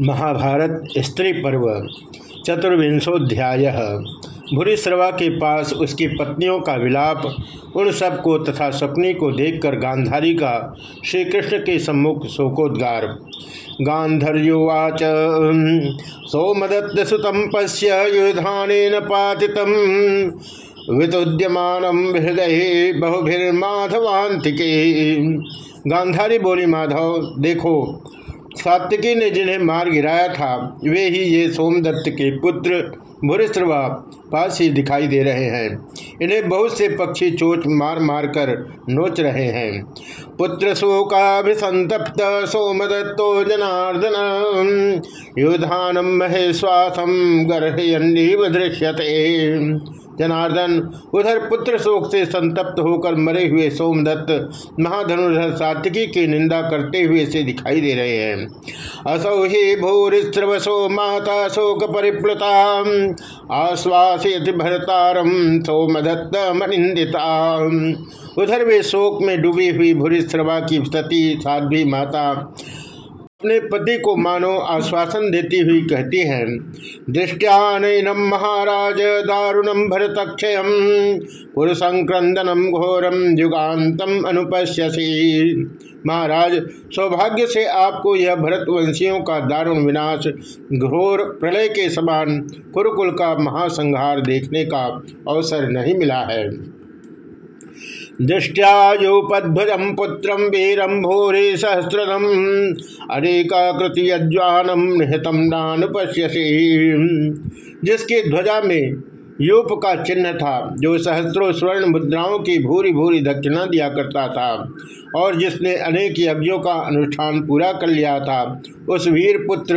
महाभारत स्त्री पर्व चतुर्विंशोध्याय भूरिश्रवा के पास उसकी पत्नियों का विलाप, उन सबको तथा शकुनी को देखकर गांधारी का श्री कृष्ण के सम्मुख शोकोद्गार। गांधर्योवाच सोमदत्त सुतम पश्य युधान पाति वितुद्यमान हृदय बहुभिर्माधवांतिके गांधारी बोली, माधव, देखो सात्विकी ने जिन्हें मार गिराया था, वे ही ये सोमदत्त के पुत्र पास ही दिखाई दे रहे हैं। इन्हें बहुत से पक्षी चोट मार मार कर नोच रहे हैं। पुत्र शोकाभिसंतप्त सोमदत्तो जनार्दन युधानम महेश्वासम गर्भयन्नीव दृश्यते। जनार्दन, उधर पुत्र शोक से संतप्त होकर मरे हुए सोमदत्त महाधनुधर सात्विकी की निंदा करते हुए से दिखाई दे रहे हैं। असौ ही भूरिस्रवसो माता शोक परिप्लुता आश्वासित भरतारम सोमदत्त मनिंदिता उधर वे शोक में डूबी हुई भूरिश्रवा की सती साध्वी माता अपने पति को मानो आश्वासन देती हुई कहती है दृष्टियान महाराज दारुणम भरतक्षय पुरुषंक्रंदनम घोरम युगान्तम अनुपश्यसी। महाराज, सौभाग्य से आपको यह भरतवंशियों का दारुण विनाश, घोर प्रलय के समान कुरुकुल का महासंहार देखने का अवसर नहीं मिला है। दृष्टियायोपध्वजम पुत्रम वीरम भूरे सहस्रदम अनेकाकृति यज्वानम निहतम नान पश्यसी जिसके ध्वजा में यूप का चिन्ह था, जो सहस्त्रों स्वर्ण मुद्राओं की भूरी भूरी दक्षिणा दिया करता था, और जिसने अनेक यज्ञों का अनुष्ठान पूरा कर लिया था, उस वीर पुत्र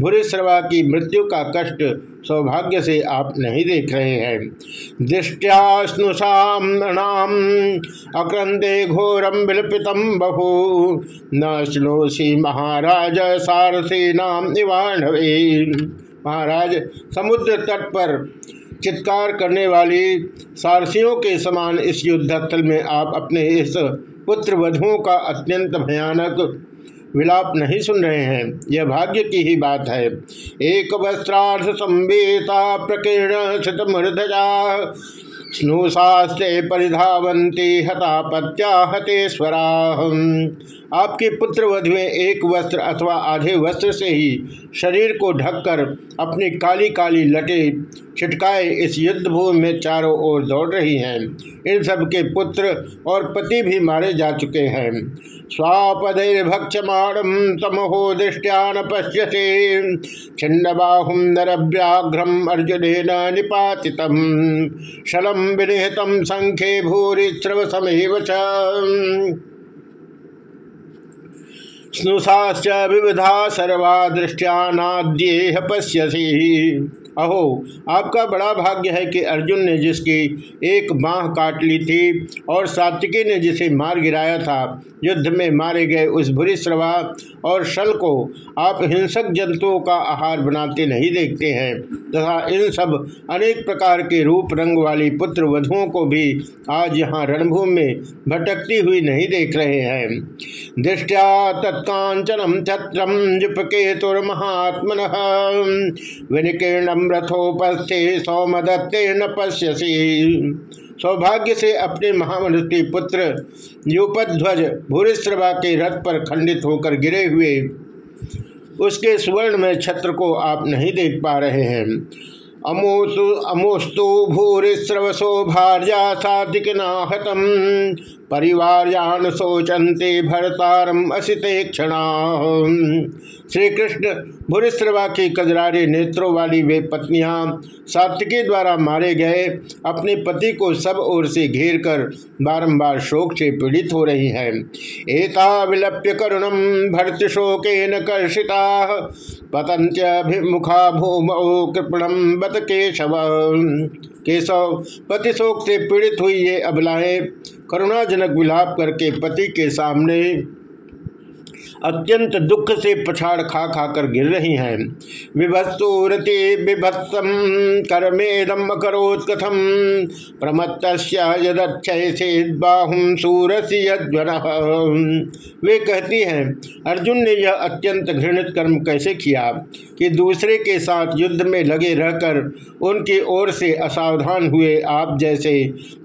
भूरिश्रवा की मृत्यु का कष्ट सौभाग्य से आप नहीं देख रहे हैं। दृष्टियाश्नुषाम अक्रंदे घोरम विलपितम बहु। न श्नोषी महाराज सारसी नाम निवाणवे। महाराज समुद्र तट पर चित्कार करने वाली सारसियों के समान इस युद्धस्थल में आप अपने इस पुत्र वधुओं का अत्यंत भयानक विलाप नहीं सुन रहे हैं। यह भाग्य की ही बात है। एक वस्त्रार्थ संवेता प्रकीर्ण स्नुषास्ते परिधावंती हतापत्या हतेश्वरा आपके पुत्र वधुएँ एक वस्त्र अथवा आधे वस्त्र से ही शरीर को ढककर अपनी काली काली लटे छिटकाए इस युद्ध भूमि में चारों ओर दौड़ रही हैं। इन सब के पुत्र और पति भी मारे जा चुके हैं। स्वापदैर्भक्षमाणम तमहो दृष्टियान पश्यसे छिन्न बाहुम नरव्याघ्रम अर्जुन निपातितम। शलम विनिहतम संख्ये भूरि स्रव समेव विविधा सर्वा दृष्टियानाद्येह पश्यसी। अहो, आपका बड़ा भाग्य है कि अर्जुन ने जिसकी एक बाह काट ली थी और सात्विकी ने जिसे मार गिराया था, युद्ध में मारे गए उस भूरी श्रवा और शल को आप हिंसक जंतुओं का आहार बनाते नहीं देखते हैं। तथा इन सब अनेक प्रकार के रूप रंग वाली पुत्र वधुओं को भी आज यहाँ रणभूमि में भटकती हुई नहीं देख रहे हैं। दृष्टिया तत्कांचनम छत्रम जुपकेतुर्महात्मन विनिकीर्णम रथोपस्थे सौमदत्ते न पश्यसी। सौभाग्य से अपने महामनुष्य पुत्र युपध्वज भूरिश्रवा के रथ पर खंडित होकर गिरे हुए, उसके सुवर्ण में छत्र को आप नहीं देख पा रहे हैं। अमोस्तु अमोस्तु भूरिश्रवसो भार्या साधिकनाहतम परिवार शोचनते भरतारम असिते क्षण श्री कृष्ण भूरिश्रवा की कजरारे नेत्रों वाली वे पत्नियाँ सात्विकी द्वारा मारे गए, अपने पति को सब ओर से घेर कर बारम्बार शोक से पीड़ित हो रही हैं। एता विलप्य करुणम भर्त न कर्षिता पतंत्यभिमुखा भूमौ कृपणम बत केशव। केशव पति शोक से पीड़ित हुई ये अबलाएँ करुणाजनक विलाप करके पति के सामने अत्यंत दुख से पछाड़ खा खा कर गिर रही हैं। विभत्सूरति विभत्सम कर्मेदम करोत् कथम प्रमत्त यदक्षय सूरसी वे कहती हैं, अर्जुन ने यह अत्यंत घृणित कर्म कैसे किया कि दूसरे के साथ युद्ध में लगे रहकर उनकी ओर से असावधान हुए आप जैसे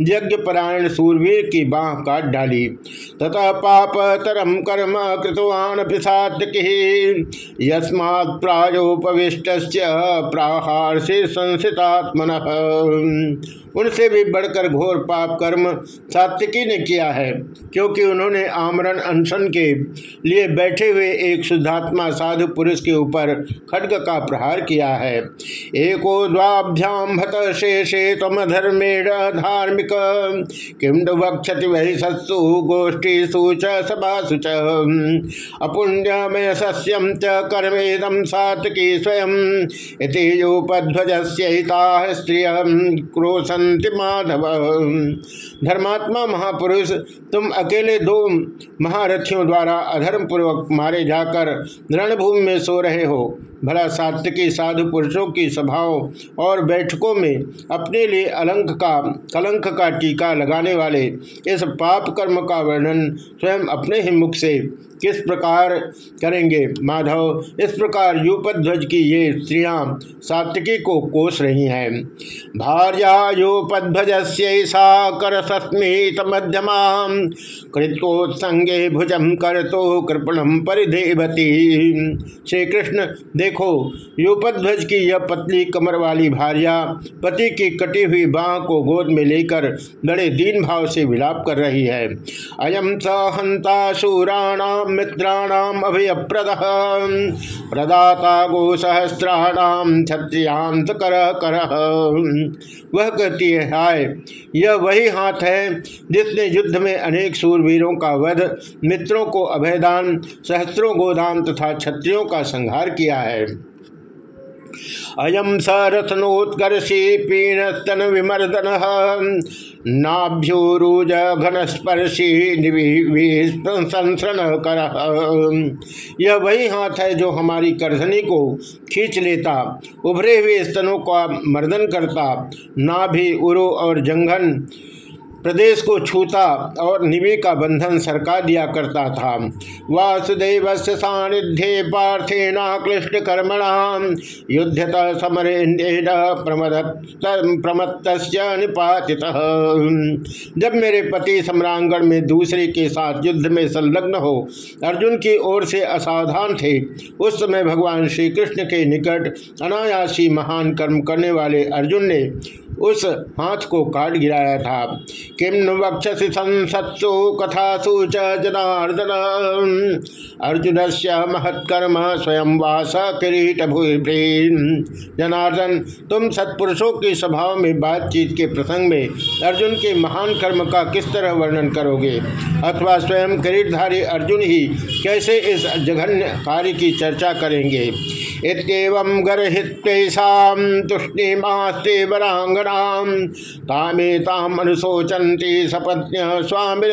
यज्ञपरायण सूरवीर की बाह काट डाली। तथा पाप तरम कर्म कृतवान यस्मात् प्रायोपविष्ट प्राहार से संसितात्मन। उनसे भी बढ़कर घोर पाप कर्म सात्विकी ने किया है, क्योंकि उन्होंने आमरण अनशन के लिए बैठे हुए एक शुद्धात्मा साधु पुरुष के ऊपर खड्ग का प्रहार किया है। एको द्वाभ्याम भत शेषे तम धर्मेण धार्मिक किम वक्षति वही सत्सु गोष्ठी सुच सभा अपुण्यमय सस्यम च कर्मेदम सातकी स्वयं। इति योपध्वज स्त्रिय क्रोशंति माधव। धर्मात्मा महापुरुष, तुम अकेले दो महारथियों द्वारा अधर्म पूर्वक मारे जाकर रणभूमि में सो रहे हो। भला सात्विकी साधु पुरुषों की सभाओं और बैठकों में अपने लिए अलंक का कलंक का टीका लगाने वाले इस पाप कर्म का वर्णन स्वयं अपने ही मुख से किस प्रकार करेंगे? माधव, इस प्रकार यूपध्वज की ये स्त्रियाँ सात्विकी को कोस रही हैं। भार्या यूपध्वज सा कर सस्मित मध्यमा, कृतोत्संगे भुजम कर तो कृपणम परिधेवती। श्री कृष्ण देखो यूपध्वज की यह पतली कमर वाली भारिया पति की कटी हुई बाह को गोद में लेकर बड़े दीन भाव से विलाप कर रही है। अयम सहंता शूराणाम मित्राणाम अभयप्रद। प्रदाता गो सहस्राणाम क्षत्रियांत कर कर वह कहती है, हाय, यह वही हाथ है जिसने युद्ध में अनेक सूरवीरों का वध, मित्रों को अभयदान सहस्त्रों गोदान तथा क्षत्रियों का संहार किया है। अयम सरथनोत्कर्षी पीणस्तन विमर्दन नाभ्योरूज घनस्पर्शी संसरण कर यह वही हाथ है जो हमारी करधनी को खींच लेता, उभरे हुए स्तनों का मर्दन करता। नाभि, उरु और जंघन प्रदेश को छूता और निवे का बंधन सरका दिया करता था। वासुदेव से सानिध्य पार्थेनाक्लिष्ट कर्मणाम युद्धत प्रमत्त निपातित। जब मेरे पति सम्रांगण में दूसरे के साथ युद्ध में संलग्न हो, अर्जुन की ओर से असावधान थे। उस समय भगवान श्री कृष्ण के निकट अनायासी महान कर्म करने वाले अर्जुन ने उस हाथ को काट गिराया था। किम वक्षसि संसत्सु कथासु च जनार्दन। अर्जुन से महत्कर्म स्वयं वास किरीट जनार्दन, तुम सत्पुरुषों की स्वभाव में बातचीत के प्रसंग में अर्जुन के महान कर्म का किस तरह वर्णन करोगे? अथवा स्वयं किरीटधारी अर्जुन ही कैसे इस जघन्य कार्य की चर्चा करेंगे? इतम गर्ता तुष्णिमास्ते वरांगणाम तामेताम अनुशोचंती सपत्न स्वामी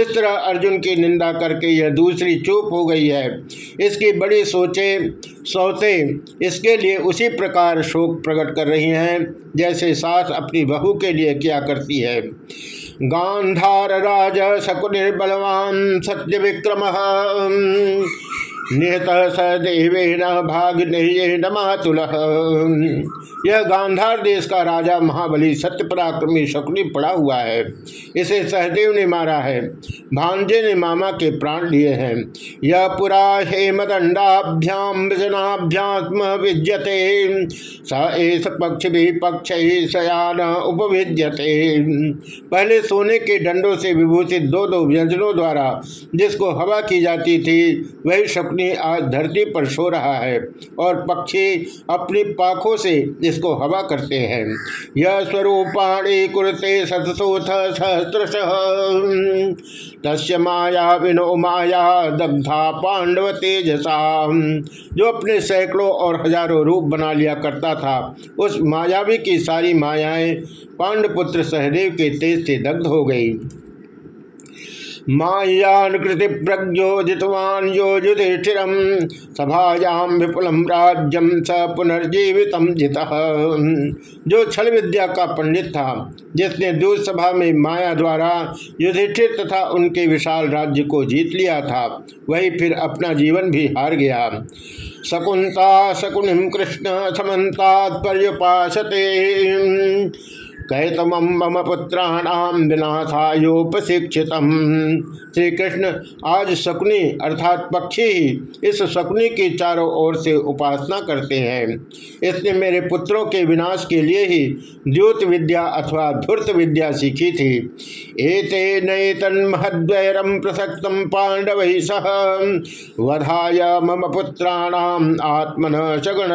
इस तरह अर्जुन की निंदा करके यह दूसरी चूप हो गई है। इसकी बड़ी सोचे, सोते इसके लिए उसी प्रकार शोक प्रकट कर रही हैं, जैसे सास अपनी बहू के लिए क्या करती है। गांधार राज शकुनिर्बलवान सत्य विक्रम निहत सदेवेन भाग्य मातुल। यह गांधार देश का राजा महाबली सत्य पराक्रमी शकुनी पड़ा हुआ है। इसे सहदेव ने मारा है। भांजे ने मामा के प्राण लिए हैं। यह पुरा हेमदंडाभ्याम विजनाभ्यात्म विद्यते। स एस पक्ष भी पक्ष ही सयान उपविद्यते। पहले सोने के डंडों से विभूषित दो दो व्यंजनों द्वारा जिसको हवा की जाती थी, वही शकुनी आज धरती पर सो रहा है और पक्षी अपनी पाखों से इसको हवा करते हैं। यह स्वरूपाणी कुरते सतसोथ सहस्रश तस्य माया विनो माया दग्धा पांडव तेजसा। जो अपने सैकड़ों और हज़ारों रूप बना लिया करता था, उस मायावी की सारी मायाएँ पांडपुत्र सहदेव के तेज से दग्ध हो गई। मायानुकृति प्रज्ञोदितवान यो युधिष्ठिर सभायाम विपुलम राज्यम स पुनर्जीवित जित। जो छल विद्या का पंडित था, जिसने दूर सभा में माया द्वारा युधिष्ठिर तथा उनके विशाल राज्य को जीत लिया था, वही फिर अपना जीवन भी हार गया। शकुंता शकुनिम कृष्ण समन्तात् कैतम मम पुत्राणाम विनाशायोपशिक्षित श्री कृष्ण आज शकुनी अर्थात पक्षी ही इस शकुनी की चारों ओर से उपासना करते हैं। इसने मेरे पुत्रों के विनाश के लिए ही द्योत विद्या अथवा धूर्त विद्या सीखी थी। एते नैतन महद्वैरम प्रसक्त पांडव सह। वधाय मम पुत्राणाम आत्मन सगुण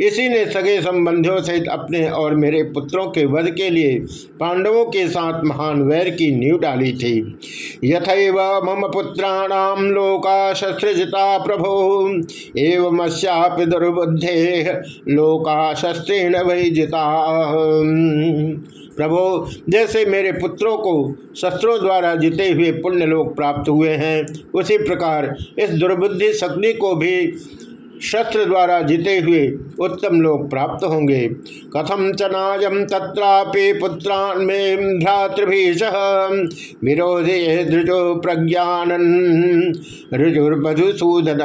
इसी ने सगे संबंधियों सहित अपने और मेरे मेरे पुत्रों के वध के लिए पांडवों के साथ महान वैर की नींव डाली थी। यथैव मम पुत्राणाम लोका शस्त्रजिता प्रभो। एवं दुर्बुद्धे लोका शस्त्रेण वही जिता। प्रभो, जैसे मेरे पुत्रों को शस्त्रों द्वारा जीते हुए पुण्य लोग प्राप्त हुए हैं, उसी प्रकार इस दुर्बुद्धि शक्ति को भी शस्त्र द्वारा जीते हुए उत्तम लोग प्राप्त होंगे। कथम च नायम तत्रापि पुत्रान में भ्रातृभीष विरोधे धृजो प्रज्ञानन। ऋजुर्मधुसूदन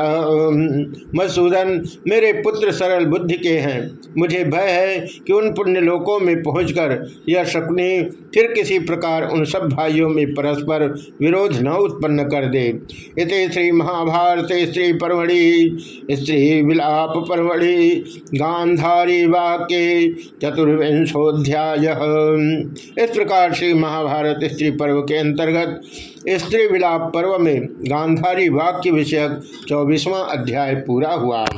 मधुसूदन मेरे पुत्र सरल बुद्धि के हैं। मुझे भय है कि उन पुण्य लोकों में पहुंचकर यह शकुनी फिर किसी प्रकार उन सब भाइयों में परस्पर विरोध न उत्पन्न कर दे। इस श्री महाभारत स्त्री परमढ़ि स्त्री विलाप परमढ़ि गांधारी वाक्य चतुर्विशोध्याय इस प्रकार श्री महाभारत स्त्री पर्व के अंतर्गत स्त्री विलाप पर्व में गांधारी वाक्य विषयक चौबीसवां अध्याय पूरा हुआ।